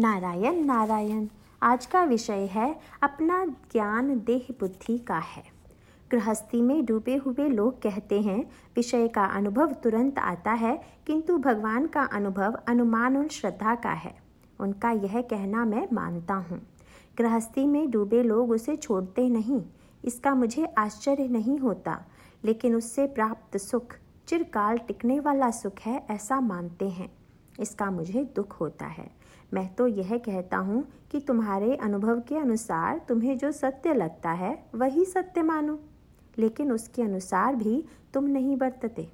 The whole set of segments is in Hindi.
नारायण नारायण। आज का विषय है, अपना ज्ञान देह बुद्धि का है। गृहस्थी में डूबे हुए लोग कहते हैं, विषय का अनुभव तुरंत आता है, किंतु भगवान का अनुभव अनुमान और श्रद्धा का है। उनका यह कहना मैं मानता हूँ। गृहस्थी में डूबे लोग उसे छोड़ते नहीं, इसका मुझे आश्चर्य नहीं होता, लेकिन उससे प्राप्त सुख, चिरकाल टिकने वाला सुख है ऐसा मानते हैं। इसका मुझे दुख होता है। मैं तो यह कहता हूँ कि तुम्हारे अनुभव के अनुसार तुम्हें जो सत्य लगता है, वही सत्य मानो। लेकिन उसके अनुसार भी तुम नहीं बरतते।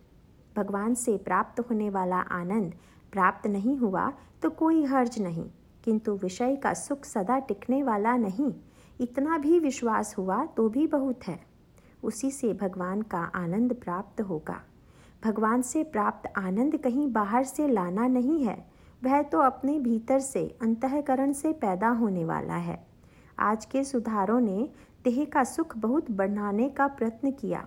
भगवान से प्राप्त होने वाला आनंद प्राप्त नहीं हुआ तो कोई हर्ज नहीं, किंतु विषय का सुख सदा टिकने वाला नहीं। इतना भी विश्वास हुआ तो भी बहुत है। उसी से भगवान का आनंद प्राप्त होगा। भगवान से प्राप्त आनंद कहीं बाहर से लाना नहीं है, वह तो अपने भीतर से, अंतकरण से पैदा होने वाला है। आज के सुधारों ने देह का सुख बहुत बढ़ाने का प्रयत्न किया,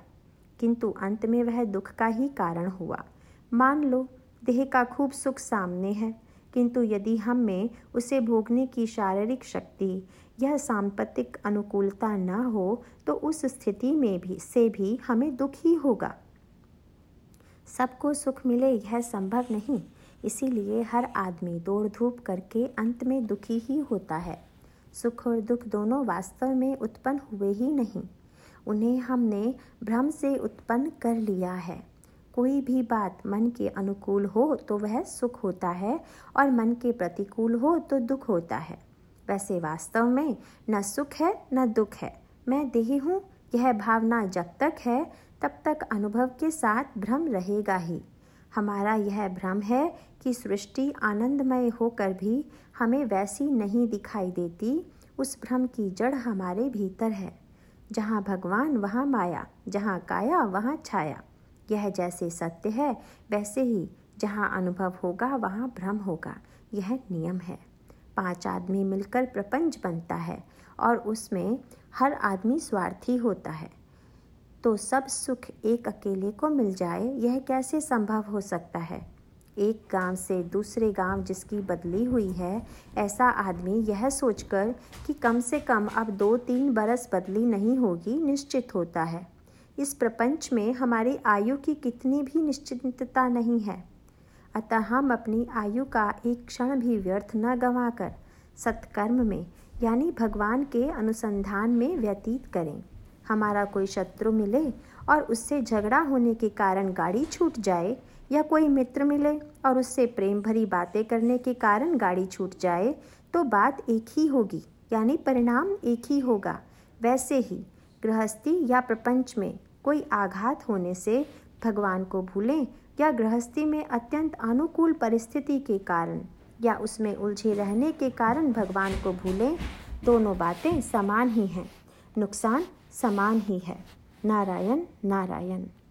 किंतु अंत में वह दुख का ही कारण हुआ। मान लो, देह का खूब सुख सामने है, किंतु यदि हम में उसे भोगने की शारीरिक शक्ति यह सांपत्तिक अनुकूलता न हो तो उस स्थिति में भी, से भी हमें दुख ही होगा। सबको सुख मिले, यह संभव नहीं। इसीलिए हर आदमी दौड़ धूप करके अंत में दुखी ही होता है। सुख और दुख दोनों वास्तव में उत्पन्न हुए ही नहीं। उन्हें हमने भ्रम से उत्पन्न कर लिया है। कोई भी बात मन के अनुकूल हो तो वह सुख होता है और मन के प्रतिकूल हो तो दुख होता है। वैसे वास्तव में न सुख है, न दुख है। मैं देही हूँ यह भावना जब तक है, तब तक अनुभव के साथ भ्रम रहेगा ही। हमारा यह भ्रम है कि सृष्टि आनंदमय होकर भी हमें वैसी नहीं दिखाई देती, उस भ्रम की जड़ हमारे भीतर है। जहाँ भगवान वहाँ माया, जहाँ काया वहाँ छाया। यह जैसे सत्य है, वैसे ही जहाँ अनुभव होगा, वहाँ भ्रम होगा। यह नियम है। पाँच आदमी मिलकर प्रपंच बनता है और उसमें हर आदमी स्वार्थी होता है। तो सब सुख एक अकेले को मिल जाए, यह कैसे संभव हो सकता है? एक गाँव से दूसरे गाँव जिसकी बदली हुई है, ऐसा आदमी यह सोचकर कि कम से कम अब दो तीन बरस बदली नहीं होगी, निश्चित होता है। इस प्रपंच में हमारी आयु की कितनी भी निश्चितता नहीं है। अतः हम अपनी आयु का एक क्षण भी व्यर्थ न गंवाकर सत्कर्म में, यानी भगवान के अनुसंधान में व्यतीत करें। हमारा कोई शत्रु मिले और उससे झगड़ा होने के कारण गाड़ी छूट जाए या कोई मित्र मिले और उससे प्रेम भरी बातें करने के कारण गाड़ी छूट जाए तो बात एक ही होगी, यानी परिणाम एक ही होगा। वैसे ही गृहस्थी या प्रपंच में कोई आघात होने से भगवान को भूलें या गृहस्थी में अत्यंत अनुकूल परिस्थिति के कारण या उसमें उलझे रहने के कारण भगवान को भूलें, दोनों बातें समान ही हैं। नुकसान समान ही है। नारायण नारायण।